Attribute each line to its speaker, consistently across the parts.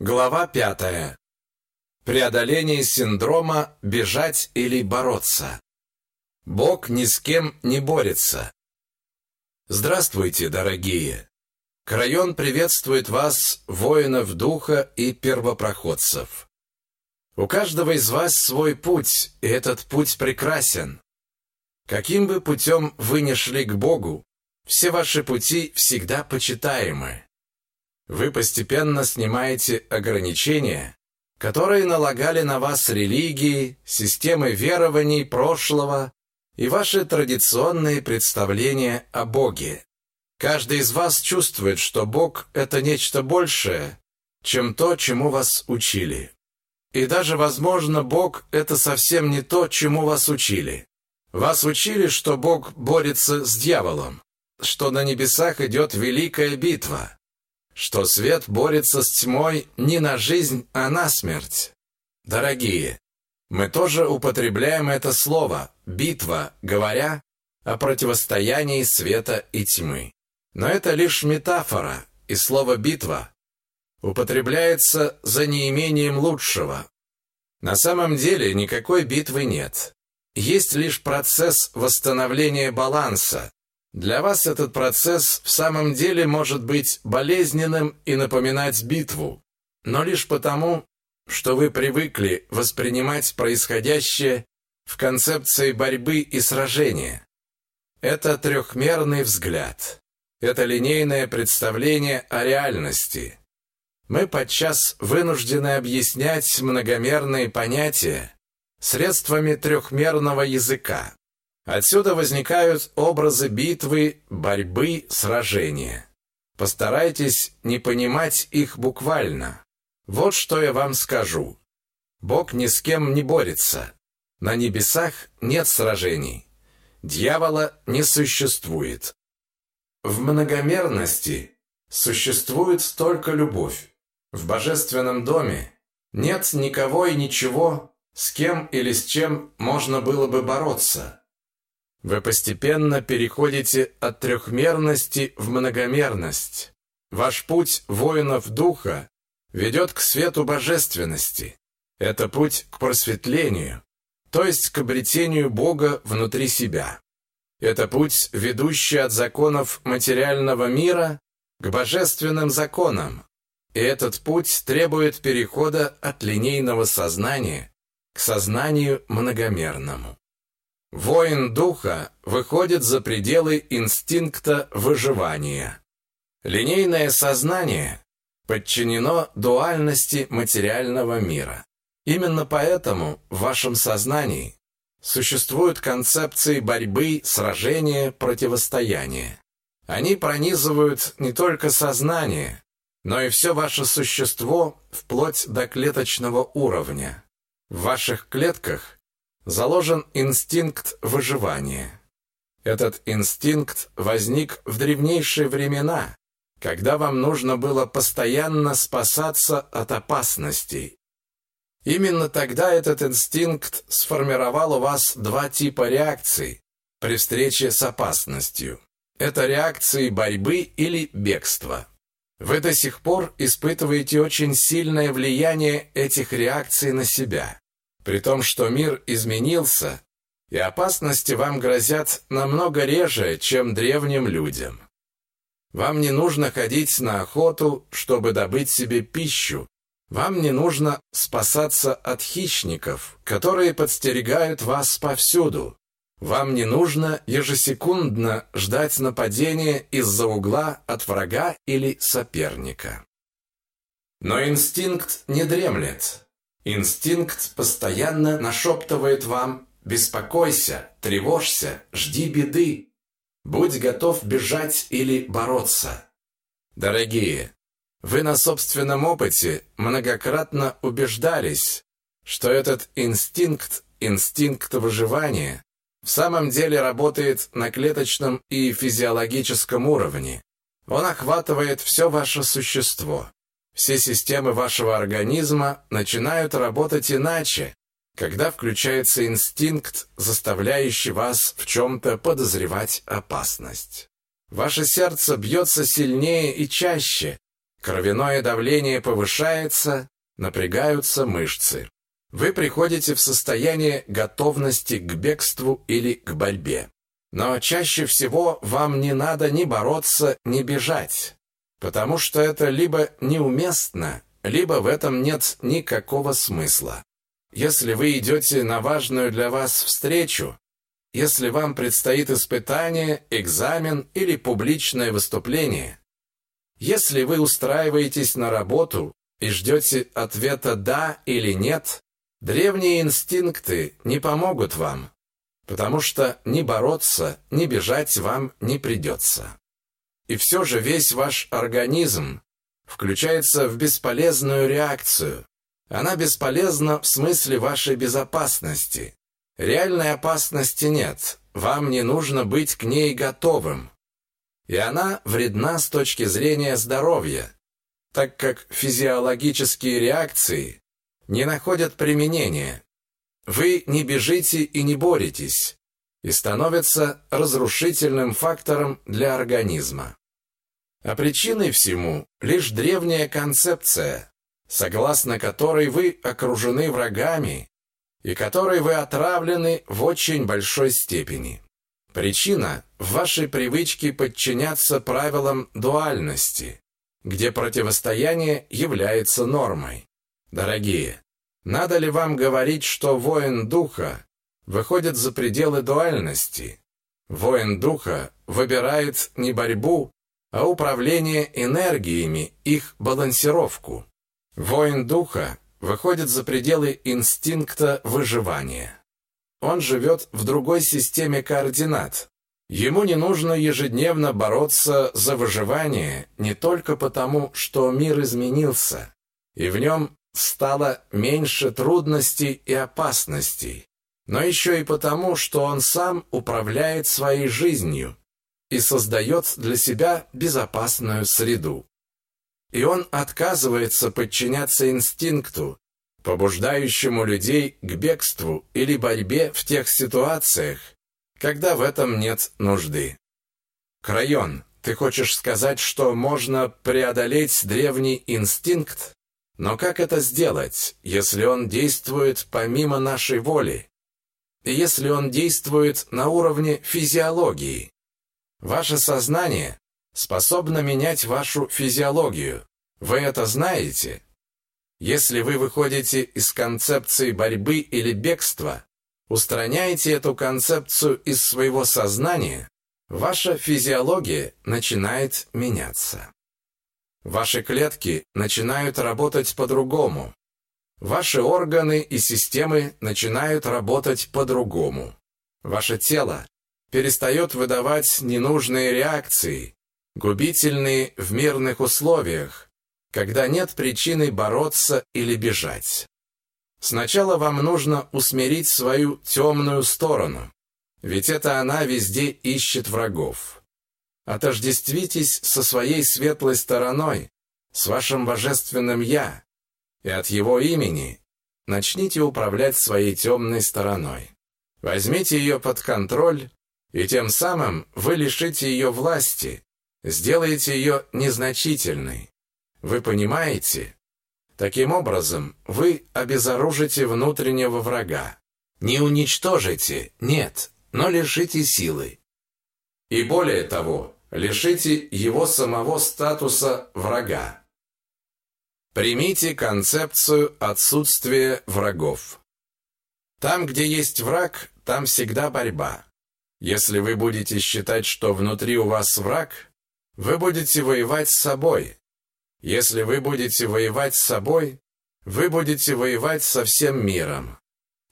Speaker 1: Глава пятая. Преодоление синдрома «бежать или бороться». Бог ни с кем не борется. Здравствуйте, дорогие! Крайон приветствует вас, воинов духа и первопроходцев. У каждого из вас свой путь, и этот путь прекрасен. Каким бы путем вы ни шли к Богу, все ваши пути всегда почитаемы. Вы постепенно снимаете ограничения, которые налагали на вас религии, системы верований прошлого и ваши традиционные представления о Боге. Каждый из вас чувствует, что Бог – это нечто большее, чем то, чему вас учили. И даже, возможно, Бог – это совсем не то, чему вас учили. Вас учили, что Бог борется с дьяволом, что на небесах идет великая битва – что свет борется с тьмой не на жизнь, а на смерть. Дорогие, мы тоже употребляем это слово «битва», говоря о противостоянии света и тьмы. Но это лишь метафора, и слово «битва» употребляется за неимением лучшего. На самом деле никакой битвы нет. Есть лишь процесс восстановления баланса, для вас этот процесс в самом деле может быть болезненным и напоминать битву, но лишь потому, что вы привыкли воспринимать происходящее в концепции борьбы и сражения. Это трехмерный взгляд. Это линейное представление о реальности. Мы подчас вынуждены объяснять многомерные понятия средствами трехмерного языка. Отсюда возникают образы битвы, борьбы, сражения. Постарайтесь не понимать их буквально. Вот что я вам скажу. Бог ни с кем не борется. На небесах нет сражений. Дьявола не существует. В многомерности существует только любовь. В божественном доме нет никого и ничего, с кем или с чем можно было бы бороться. Вы постепенно переходите от трехмерности в многомерность. Ваш путь воинов духа ведет к свету божественности. Это путь к просветлению, то есть к обретению Бога внутри себя. Это путь, ведущий от законов материального мира к божественным законам. И этот путь требует перехода от линейного сознания к сознанию многомерному. Воин духа выходит за пределы инстинкта выживания. Линейное сознание подчинено дуальности материального мира. Именно поэтому в вашем сознании существуют концепции борьбы, сражения, противостояния. Они пронизывают не только сознание, но и все ваше существо вплоть до клеточного уровня. В ваших клетках заложен инстинкт выживания. Этот инстинкт возник в древнейшие времена, когда вам нужно было постоянно спасаться от опасностей. Именно тогда этот инстинкт сформировал у вас два типа реакций при встрече с опасностью. Это реакции борьбы или бегства. Вы до сих пор испытываете очень сильное влияние этих реакций на себя при том, что мир изменился, и опасности вам грозят намного реже, чем древним людям. Вам не нужно ходить на охоту, чтобы добыть себе пищу. Вам не нужно спасаться от хищников, которые подстерегают вас повсюду. Вам не нужно ежесекундно ждать нападения из-за угла от врага или соперника. Но инстинкт не дремлет. Инстинкт постоянно нашептывает вам «беспокойся, тревожься, жди беды, будь готов бежать или бороться». Дорогие, вы на собственном опыте многократно убеждались, что этот инстинкт, инстинкт выживания, в самом деле работает на клеточном и физиологическом уровне. Он охватывает все ваше существо. Все системы вашего организма начинают работать иначе, когда включается инстинкт, заставляющий вас в чем-то подозревать опасность. Ваше сердце бьется сильнее и чаще, Кровяное давление повышается, напрягаются мышцы. Вы приходите в состояние готовности к бегству или к борьбе. Но чаще всего вам не надо ни бороться, ни бежать, потому что это либо неуместно, либо в этом нет никакого смысла. Если вы идете на важную для вас встречу, если вам предстоит испытание, экзамен или публичное выступление, если вы устраиваетесь на работу и ждете ответа «да» или «нет», древние инстинкты не помогут вам, потому что ни бороться, ни бежать вам не придется. И все же весь ваш организм включается в бесполезную реакцию. Она бесполезна в смысле вашей безопасности. Реальной опасности нет, вам не нужно быть к ней готовым. И она вредна с точки зрения здоровья, так как физиологические реакции не находят применения. Вы не бежите и не боретесь, и становятся разрушительным фактором для организма. А причиной всему лишь древняя концепция, согласно которой вы окружены врагами и которой вы отравлены в очень большой степени. Причина в вашей привычке подчиняться правилам дуальности, где противостояние является нормой. Дорогие, надо ли вам говорить, что воин духа выходит за пределы дуальности? Воин духа выбирает не борьбу, а управление энергиями, их балансировку. Воин духа выходит за пределы инстинкта выживания. Он живет в другой системе координат. Ему не нужно ежедневно бороться за выживание не только потому, что мир изменился, и в нем стало меньше трудностей и опасностей, но еще и потому, что он сам управляет своей жизнью и создает для себя безопасную среду. И он отказывается подчиняться инстинкту, побуждающему людей к бегству или борьбе в тех ситуациях, когда в этом нет нужды. Крайон, ты хочешь сказать, что можно преодолеть древний инстинкт? Но как это сделать, если он действует помимо нашей воли? Если он действует на уровне физиологии? Ваше сознание способно менять вашу физиологию. Вы это знаете? Если вы выходите из концепции борьбы или бегства, устраняете эту концепцию из своего сознания, ваша физиология начинает меняться. Ваши клетки начинают работать по-другому. Ваши органы и системы начинают работать по-другому. Ваше тело перестает выдавать ненужные реакции, губительные в мирных условиях, когда нет причины бороться или бежать. Сначала вам нужно усмирить свою темную сторону, ведь это она везде ищет врагов. Отождествитесь со своей светлой стороной, с вашим божественным «Я», и от его имени начните управлять своей темной стороной. Возьмите ее под контроль, и тем самым вы лишите ее власти, сделаете ее незначительной. Вы понимаете? Таким образом, вы обезоружите внутреннего врага. Не уничтожите, нет, но лишите силы. И более того, лишите его самого статуса врага. Примите концепцию отсутствия врагов. Там, где есть враг, там всегда борьба. Если вы будете считать, что внутри у вас враг, вы будете воевать с собой, если вы будете воевать с собой, вы будете воевать со всем миром.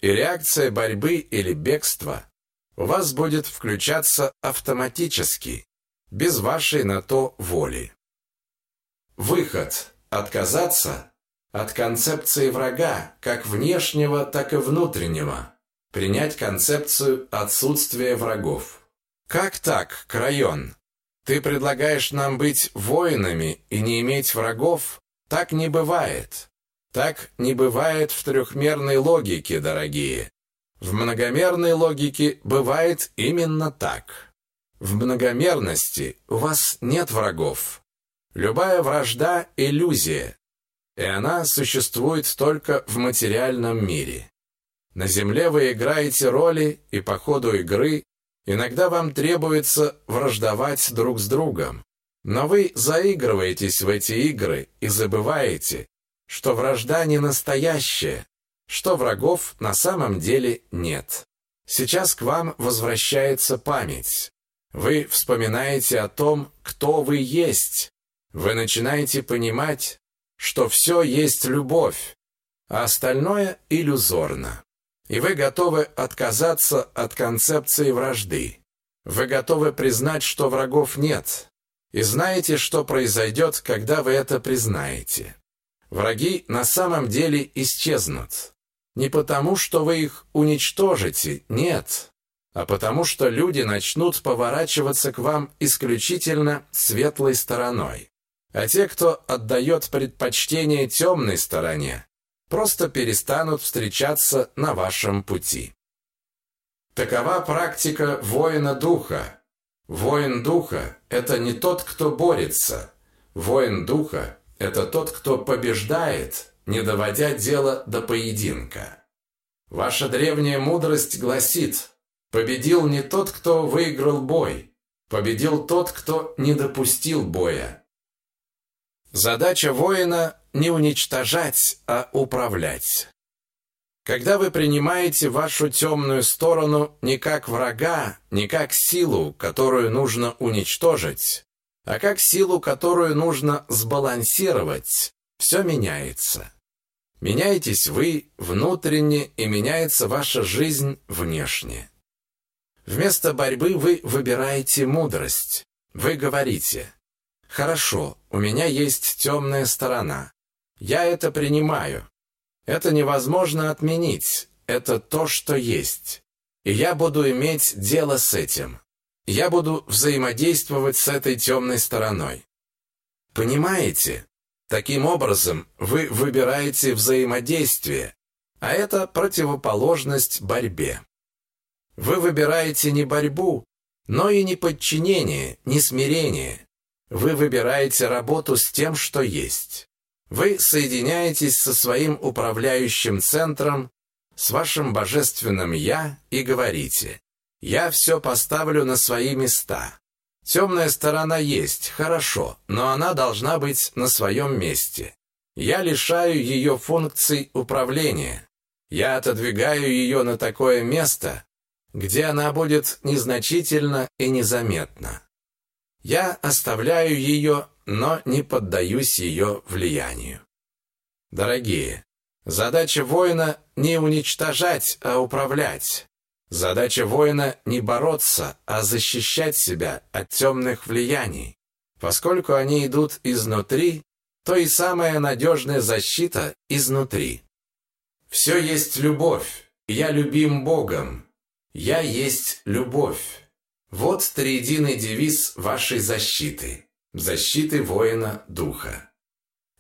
Speaker 1: И реакция борьбы или бегства у вас будет включаться автоматически, без вашей на то воли. Выход. Отказаться от концепции врага, как внешнего, так и внутреннего. Принять концепцию отсутствия врагов. Как так, Крайон? Ты предлагаешь нам быть воинами и не иметь врагов? Так не бывает. Так не бывает в трехмерной логике, дорогие. В многомерной логике бывает именно так. В многомерности у вас нет врагов. Любая вражда – иллюзия, и она существует только в материальном мире. На Земле вы играете роли, и по ходу игры иногда вам требуется враждовать друг с другом. Но вы заигрываетесь в эти игры и забываете, что вражда не настоящая, что врагов на самом деле нет. Сейчас к вам возвращается память. Вы вспоминаете о том, кто вы есть. Вы начинаете понимать, что все есть любовь, а остальное иллюзорно. И вы готовы отказаться от концепции вражды. Вы готовы признать, что врагов нет. И знаете, что произойдет, когда вы это признаете. Враги на самом деле исчезнут. Не потому, что вы их уничтожите, нет, а потому, что люди начнут поворачиваться к вам исключительно светлой стороной. А те, кто отдает предпочтение темной стороне, просто перестанут встречаться на вашем пути. Такова практика воина духа. Воин духа – это не тот, кто борется. Воин духа – это тот, кто побеждает, не доводя дело до поединка. Ваша древняя мудрость гласит, победил не тот, кто выиграл бой, победил тот, кто не допустил боя. Задача воина не уничтожать, а управлять. Когда вы принимаете вашу темную сторону не как врага, не как силу, которую нужно уничтожить, а как силу, которую нужно сбалансировать, все меняется. Меняетесь вы внутренне, и меняется ваша жизнь внешне. Вместо борьбы вы выбираете мудрость. Вы говорите, «Хорошо, у меня есть темная сторона. Я это принимаю. Это невозможно отменить. Это то, что есть. И я буду иметь дело с этим. Я буду взаимодействовать с этой темной стороной. Понимаете? Таким образом, вы выбираете взаимодействие, а это противоположность борьбе. Вы выбираете не борьбу, но и не подчинение, не смирение. Вы выбираете работу с тем, что есть. Вы соединяетесь со своим управляющим центром, с вашим божественным «Я» и говорите «Я все поставлю на свои места». Темная сторона есть, хорошо, но она должна быть на своем месте. Я лишаю ее функций управления. Я отодвигаю ее на такое место, где она будет незначительна и незаметна. Я оставляю ее, но не поддаюсь ее влиянию. Дорогие, задача воина не уничтожать, а управлять. Задача воина не бороться, а защищать себя от темных влияний. Поскольку они идут изнутри, то и самая надежная защита изнутри. Все есть любовь. Я любим Богом. Я есть любовь. Вот триединый девиз вашей защиты. Защиты воина духа.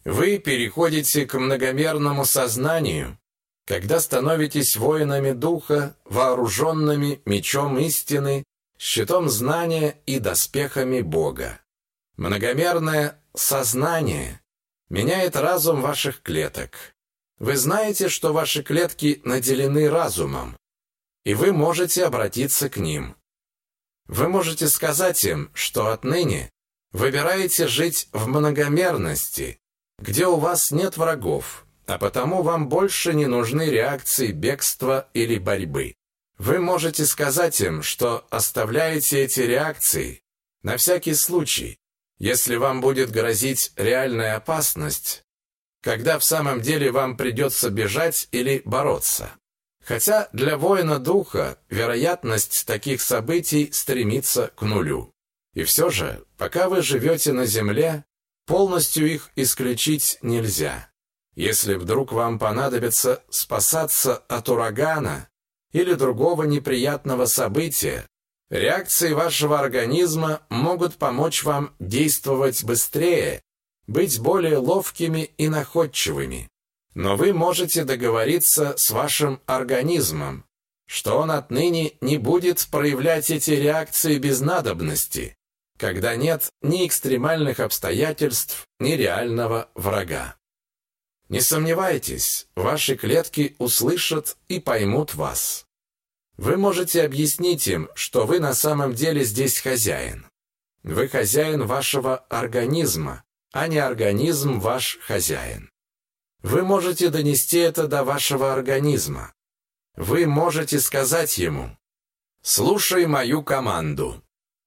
Speaker 1: Вы переходите к многомерному сознанию, когда становитесь воинами духа, вооруженными мечом истины, щитом знания и доспехами Бога. Многомерное сознание меняет разум ваших клеток. Вы знаете, что ваши клетки наделены разумом, и вы можете обратиться к ним. Вы можете сказать им, что отныне выбираете жить в многомерности, где у вас нет врагов, а потому вам больше не нужны реакции бегства или борьбы. Вы можете сказать им, что оставляете эти реакции на всякий случай, если вам будет грозить реальная опасность, когда в самом деле вам придется бежать или бороться. Хотя для воина духа вероятность таких событий стремится к нулю. И все же, пока вы живете на земле, полностью их исключить нельзя. Если вдруг вам понадобится спасаться от урагана или другого неприятного события, реакции вашего организма могут помочь вам действовать быстрее, быть более ловкими и находчивыми. Но вы можете договориться с вашим организмом, что он отныне не будет проявлять эти реакции без надобности, когда нет ни экстремальных обстоятельств, ни реального врага. Не сомневайтесь, ваши клетки услышат и поймут вас. Вы можете объяснить им, что вы на самом деле здесь хозяин. Вы хозяин вашего организма, а не организм ваш хозяин. Вы можете донести это до вашего организма. Вы можете сказать ему «Слушай мою команду»,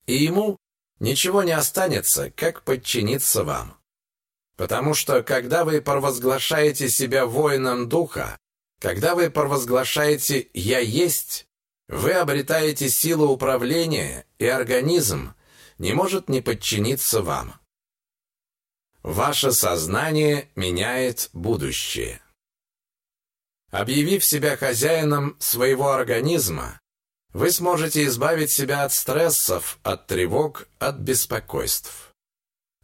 Speaker 1: и ему ничего не останется, как подчиниться вам. Потому что, когда вы провозглашаете себя воином духа, когда вы провозглашаете «я есть», вы обретаете силу управления, и организм не может не подчиниться вам. Ваше сознание меняет будущее. Объявив себя хозяином своего организма, вы сможете избавить себя от стрессов, от тревог, от беспокойств.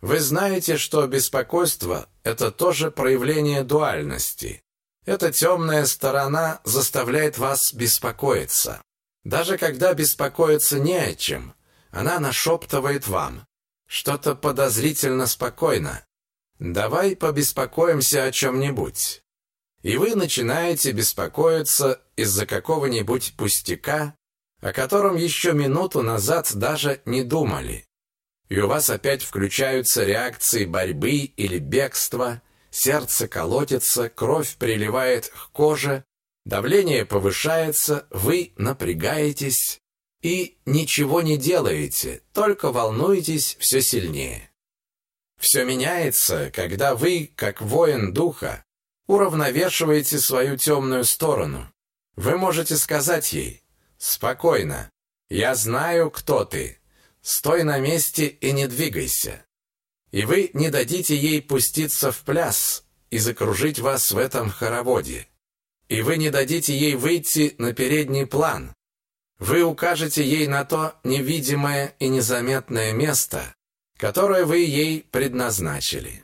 Speaker 1: Вы знаете, что беспокойство – это тоже проявление дуальности. Эта темная сторона заставляет вас беспокоиться. Даже когда беспокоиться не о чем, она нашептывает вам. Что-то подозрительно спокойно. Давай побеспокоимся о чем-нибудь. И вы начинаете беспокоиться из-за какого-нибудь пустяка, о котором еще минуту назад даже не думали. И у вас опять включаются реакции борьбы или бегства, сердце колотится, кровь приливает к коже, давление повышается, вы напрягаетесь и ничего не делаете, только волнуетесь все сильнее. Все меняется, когда вы, как воин духа, уравновешиваете свою темную сторону. Вы можете сказать ей «Спокойно, я знаю, кто ты. Стой на месте и не двигайся». И вы не дадите ей пуститься в пляс и закружить вас в этом хороводе. И вы не дадите ей выйти на передний план. Вы укажете ей на то невидимое и незаметное место, которое вы ей предназначили.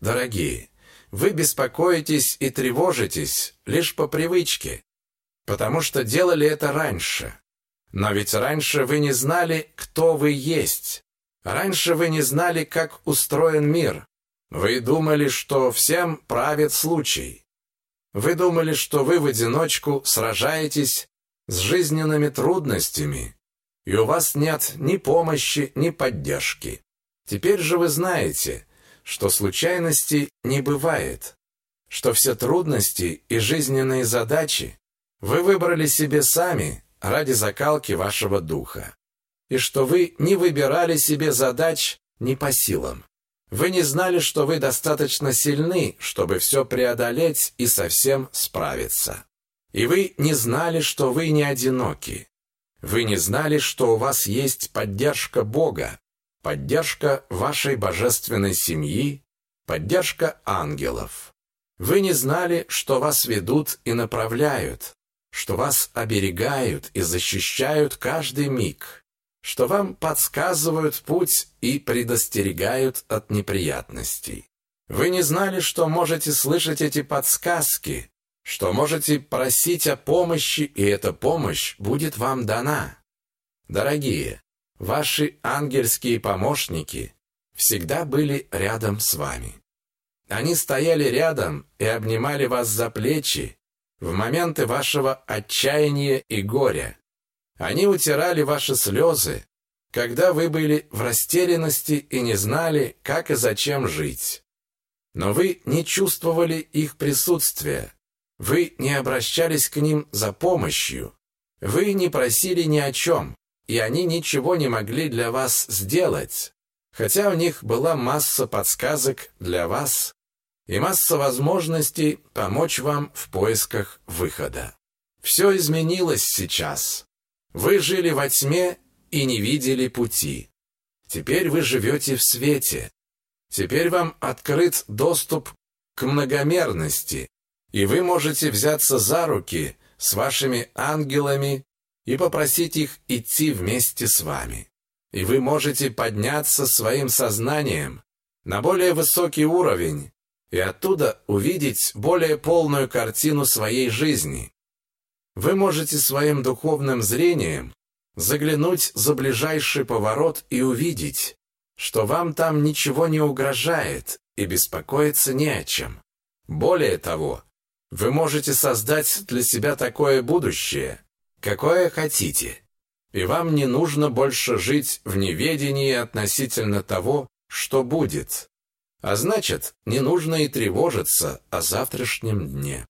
Speaker 1: Дорогие, вы беспокоитесь и тревожитесь лишь по привычке, потому что делали это раньше. Но ведь раньше вы не знали, кто вы есть. Раньше вы не знали, как устроен мир. Вы думали, что всем правит случай. Вы думали, что вы в одиночку сражаетесь с жизненными трудностями, и у вас нет ни помощи, ни поддержки. Теперь же вы знаете, что случайностей не бывает, что все трудности и жизненные задачи вы выбрали себе сами ради закалки вашего духа, и что вы не выбирали себе задач не по силам. Вы не знали, что вы достаточно сильны, чтобы все преодолеть и совсем справиться. И вы не знали, что вы не одиноки. Вы не знали, что у вас есть поддержка Бога, поддержка вашей божественной семьи, поддержка ангелов. Вы не знали, что вас ведут и направляют, что вас оберегают и защищают каждый миг, что вам подсказывают путь и предостерегают от неприятностей. Вы не знали, что можете слышать эти подсказки, что можете просить о помощи, и эта помощь будет вам дана. Дорогие, Ваши ангельские помощники всегда были рядом с вами. Они стояли рядом и обнимали вас за плечи в моменты вашего отчаяния и горя. Они утирали ваши слезы, когда вы были в растерянности и не знали, как и зачем жить. Но вы не чувствовали их присутствия, вы не обращались к ним за помощью, вы не просили ни о чем, и они ничего не могли для вас сделать, хотя у них была масса подсказок для вас и масса возможностей помочь вам в поисках выхода. Все изменилось сейчас. Вы жили во тьме и не видели пути. Теперь вы живете в свете. Теперь вам открыт доступ к многомерности, и вы можете взяться за руки с вашими ангелами и попросить их идти вместе с вами. И вы можете подняться своим сознанием на более высокий уровень и оттуда увидеть более полную картину своей жизни. Вы можете своим духовным зрением заглянуть за ближайший поворот и увидеть, что вам там ничего не угрожает и беспокоиться не о чем. Более того, вы можете создать для себя такое будущее, какое хотите, и вам не нужно больше жить в неведении относительно того, что будет. А значит, не нужно и тревожиться о завтрашнем дне.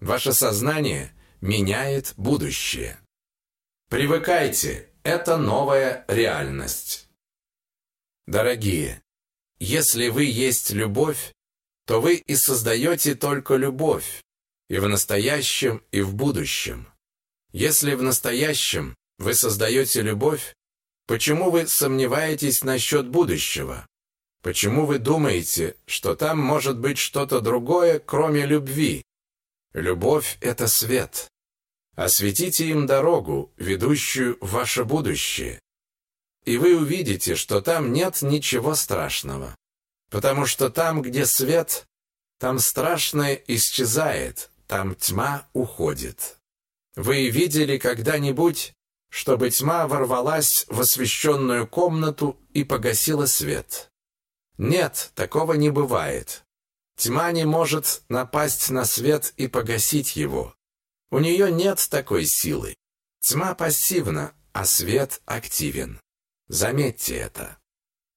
Speaker 1: Ваше сознание меняет будущее. Привыкайте, это новая реальность. Дорогие, если вы есть любовь, то вы и создаете только любовь, и в настоящем, и в будущем. Если в настоящем вы создаете любовь, почему вы сомневаетесь насчет будущего? Почему вы думаете, что там может быть что-то другое, кроме любви? Любовь — это свет. Осветите им дорогу, ведущую в ваше будущее. И вы увидите, что там нет ничего страшного. Потому что там, где свет, там страшное исчезает, там тьма уходит. Вы видели когда-нибудь, чтобы тьма ворвалась в освещенную комнату и погасила свет? Нет, такого не бывает. Тьма не может напасть на свет и погасить его. У нее нет такой силы. Тьма пассивна, а свет активен. Заметьте это.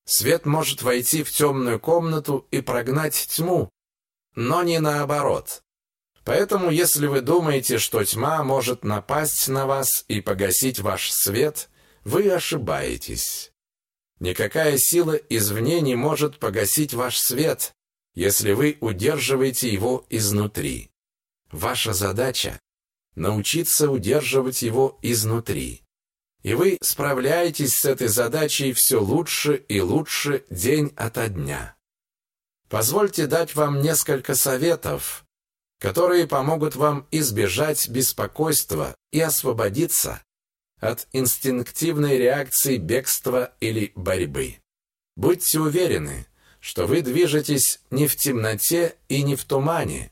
Speaker 1: Свет может войти в темную комнату и прогнать тьму, но не наоборот. Поэтому, если вы думаете, что тьма может напасть на вас и погасить ваш свет, вы ошибаетесь. Никакая сила извне не может погасить ваш свет, если вы удерживаете его изнутри. Ваша задача – научиться удерживать его изнутри. И вы справляетесь с этой задачей все лучше и лучше день ото дня. Позвольте дать вам несколько советов, которые помогут вам избежать беспокойства и освободиться от инстинктивной реакции бегства или борьбы. Будьте уверены, что вы движетесь не в темноте и не в тумане.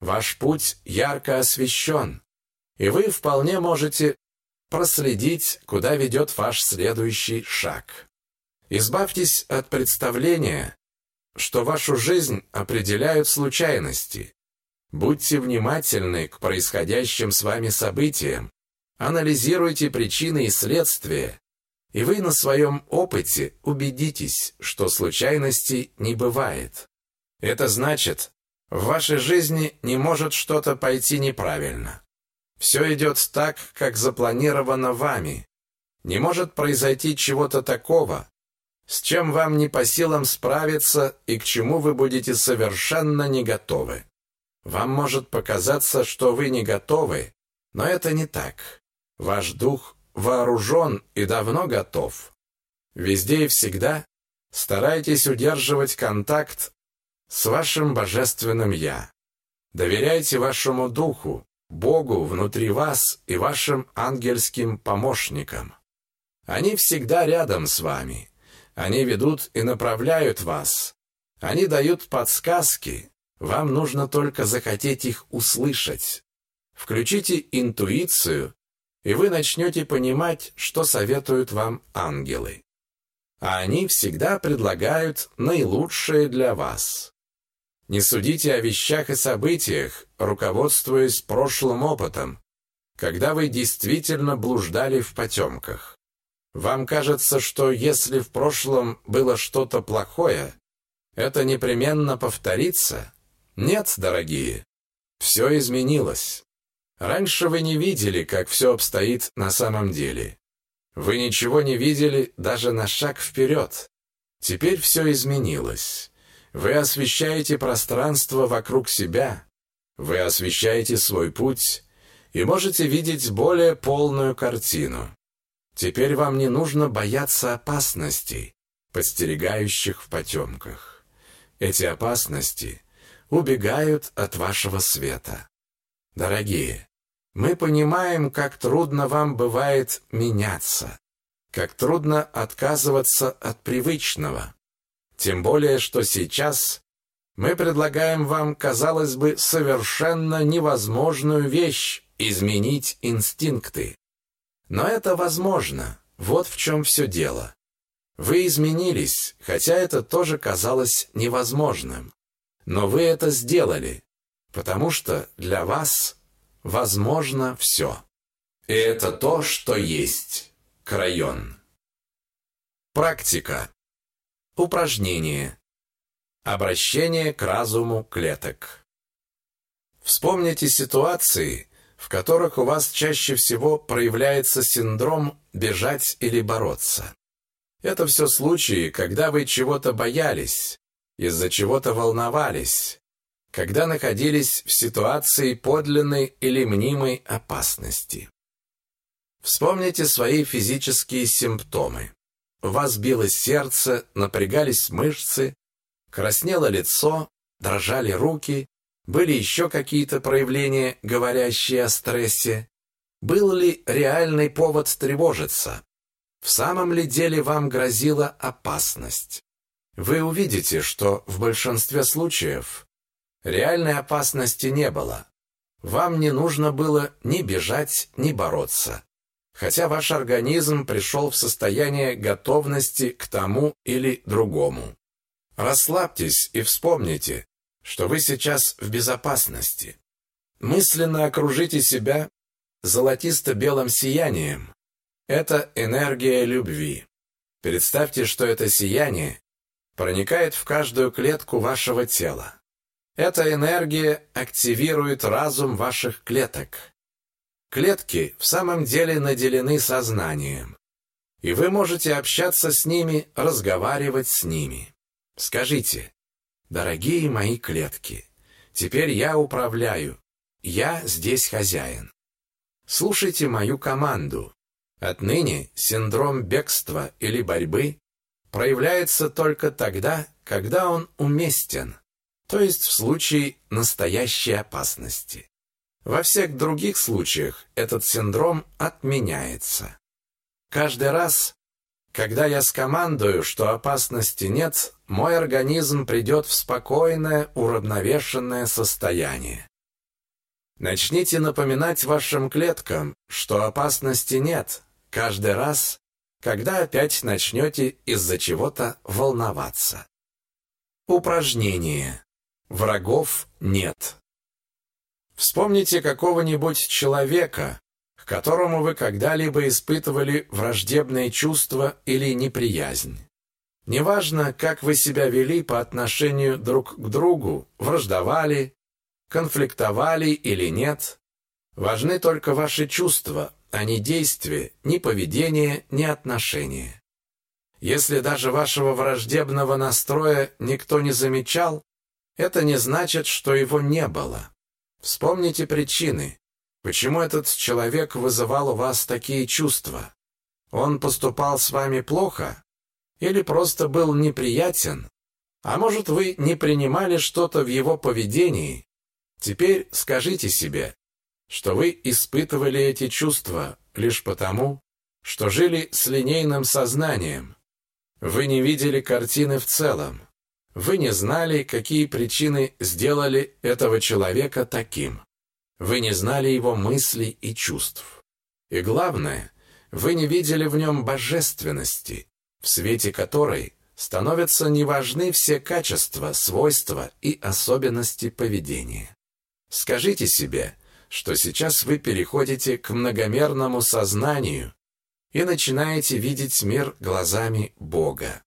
Speaker 1: Ваш путь ярко освещен, и вы вполне можете проследить, куда ведет ваш следующий шаг. Избавьтесь от представления, что вашу жизнь определяют случайности. Будьте внимательны к происходящим с вами событиям, анализируйте причины и следствия, и вы на своем опыте убедитесь, что случайностей не бывает. Это значит, в вашей жизни не может что-то пойти неправильно. Все идет так, как запланировано вами. Не может произойти чего-то такого, с чем вам не по силам справиться и к чему вы будете совершенно не готовы. Вам может показаться, что вы не готовы, но это не так. Ваш дух вооружен и давно готов. Везде и всегда старайтесь удерживать контакт с вашим божественным «Я». Доверяйте вашему духу, Богу внутри вас и вашим ангельским помощникам. Они всегда рядом с вами. Они ведут и направляют вас. Они дают подсказки. Вам нужно только захотеть их услышать. Включите интуицию, и вы начнете понимать, что советуют вам ангелы. А они всегда предлагают наилучшее для вас. Не судите о вещах и событиях, руководствуясь прошлым опытом, когда вы действительно блуждали в потемках. Вам кажется, что если в прошлом было что-то плохое, это непременно повторится? Нет, дорогие, все изменилось. Раньше вы не видели, как все обстоит на самом деле. Вы ничего не видели даже на шаг вперед. Теперь все изменилось. Вы освещаете пространство вокруг себя, вы освещаете свой путь и можете видеть более полную картину. Теперь вам не нужно бояться опасностей, подстерегающих в потемках. Эти опасности убегают от вашего света. Дорогие, мы понимаем, как трудно вам бывает меняться, как трудно отказываться от привычного. Тем более, что сейчас мы предлагаем вам, казалось бы, совершенно невозможную вещь – изменить инстинкты. Но это возможно. Вот в чем все дело. Вы изменились, хотя это тоже казалось невозможным. Но вы это сделали, потому что для вас возможно все. И это то, что есть. Крайон. Практика. Упражнение. Обращение к разуму клеток. Вспомните ситуации, в которых у вас чаще всего проявляется синдром «бежать или бороться». Это все случаи, когда вы чего-то боялись, из-за чего-то волновались, когда находились в ситуации подлинной или мнимой опасности. Вспомните свои физические симптомы. У вас билось сердце, напрягались мышцы, краснело лицо, дрожали руки, были еще какие-то проявления, говорящие о стрессе? Был ли реальный повод тревожиться? В самом ли деле вам грозила опасность? Вы увидите, что в большинстве случаев реальной опасности не было. Вам не нужно было ни бежать, ни бороться. Хотя ваш организм пришел в состояние готовности к тому или другому. Расслабьтесь и вспомните, что вы сейчас в безопасности. Мысленно окружите себя золотисто-белым сиянием. Это энергия любви. Представьте, что это сияние проникает в каждую клетку вашего тела. Эта энергия активирует разум ваших клеток. Клетки в самом деле наделены сознанием, и вы можете общаться с ними, разговаривать с ними. Скажите, Дорогие мои клетки, теперь я управляю. Я здесь хозяин. Слушайте мою команду. Отныне синдром бегства или борьбы проявляется только тогда, когда он уместен, то есть в случае настоящей опасности. Во всех других случаях этот синдром отменяется. Каждый раз, когда я скомандую, что опасности нет, мой организм придет в спокойное, уравновешенное состояние. Начните напоминать вашим клеткам, что опасности нет, каждый раз, когда опять начнете из-за чего-то волноваться. Упражнение. Врагов нет. Вспомните какого-нибудь человека, к которому вы когда-либо испытывали враждебные чувства или неприязнь. Неважно, как вы себя вели по отношению друг к другу, враждовали, конфликтовали или нет, важны только ваши чувства, а не действия, ни поведение, ни отношения. Если даже вашего враждебного настроя никто не замечал, это не значит, что его не было. Вспомните причины, Почему этот человек вызывал у вас такие чувства? Он поступал с вами плохо? Или просто был неприятен? А может, вы не принимали что-то в его поведении? Теперь скажите себе, что вы испытывали эти чувства лишь потому, что жили с линейным сознанием. Вы не видели картины в целом. Вы не знали, какие причины сделали этого человека таким. Вы не знали его мыслей и чувств. И главное, вы не видели в нем божественности, в свете которой становятся неважны все качества, свойства и особенности поведения. Скажите себе, что сейчас вы переходите к многомерному сознанию и начинаете видеть мир глазами Бога.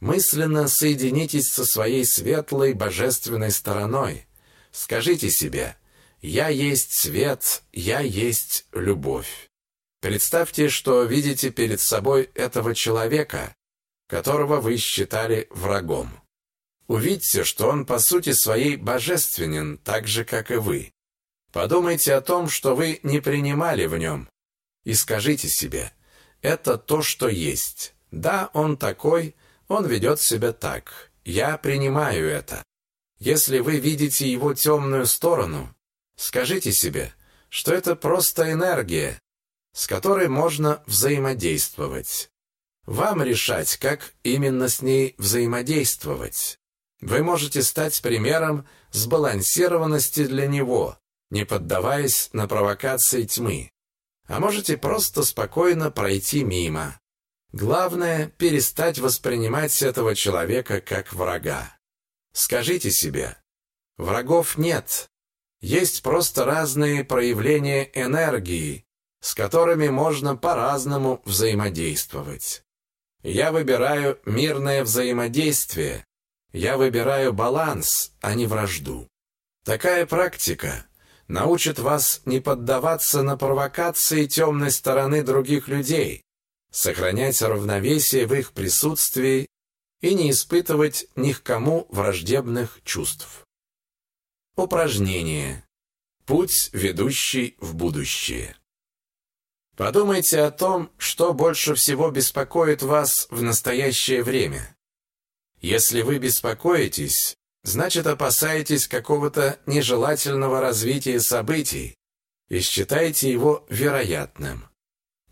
Speaker 1: Мысленно соединитесь со своей светлой божественной стороной. Скажите себе «Я есть свет, я есть любовь». Представьте, что видите перед собой этого человека, которого вы считали врагом. Увидьте, что он по сути своей божественен, так же, как и вы. Подумайте о том, что вы не принимали в нем, и скажите себе, это то, что есть. Да, он такой, он ведет себя так. Я принимаю это. Если вы видите его темную сторону, Скажите себе, что это просто энергия, с которой можно взаимодействовать. Вам решать, как именно с ней взаимодействовать. Вы можете стать примером сбалансированности для него, не поддаваясь на провокации тьмы. а можете просто спокойно пройти мимо. Главное – перестать воспринимать этого человека как врага. Скажите себе, врагов нет, есть просто разные проявления энергии, с которыми можно по-разному взаимодействовать. Я выбираю мирное взаимодействие, я выбираю баланс, а не вражду. Такая практика научит вас не поддаваться на провокации темной стороны других людей, сохранять равновесие в их присутствии и не испытывать ни к кому враждебных чувств. Упражнение. Путь, ведущий в будущее. Подумайте о том, что больше всего беспокоит вас в настоящее время. Если вы беспокоитесь, значит опасаетесь какого-то нежелательного развития событий и считаете его вероятным.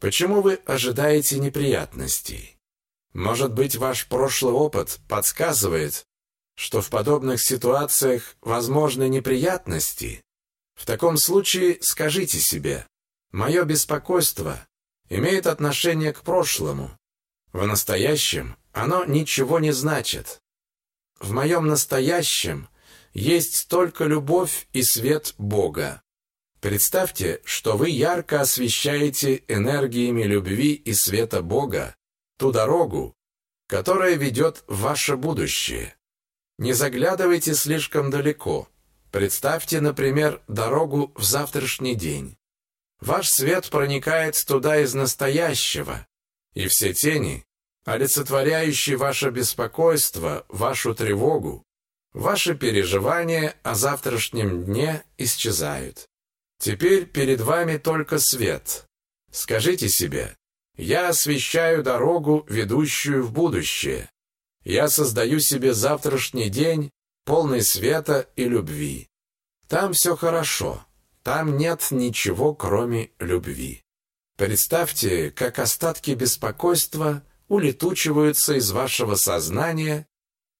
Speaker 1: Почему вы ожидаете неприятностей? Может быть, ваш прошлый опыт подсказывает, что в подобных ситуациях возможны неприятности? В таком случае скажите себе, Мое беспокойство имеет отношение к прошлому. В настоящем оно ничего не значит. В моем настоящем есть только любовь и свет Бога. Представьте, что вы ярко освещаете энергиями любви и света Бога ту дорогу, которая ведет в ваше будущее. Не заглядывайте слишком далеко. Представьте, например, дорогу в завтрашний день. Ваш свет проникает туда из настоящего, и все тени, олицетворяющие ваше беспокойство, вашу тревогу, ваши переживания о завтрашнем дне исчезают. Теперь перед вами только свет. Скажите себе, я освещаю дорогу, ведущую в будущее. Я создаю себе завтрашний день, полный света и любви. Там все хорошо. Там нет ничего, кроме любви. Представьте, как остатки беспокойства улетучиваются из вашего сознания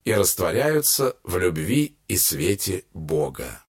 Speaker 1: и растворяются в любви и свете Бога.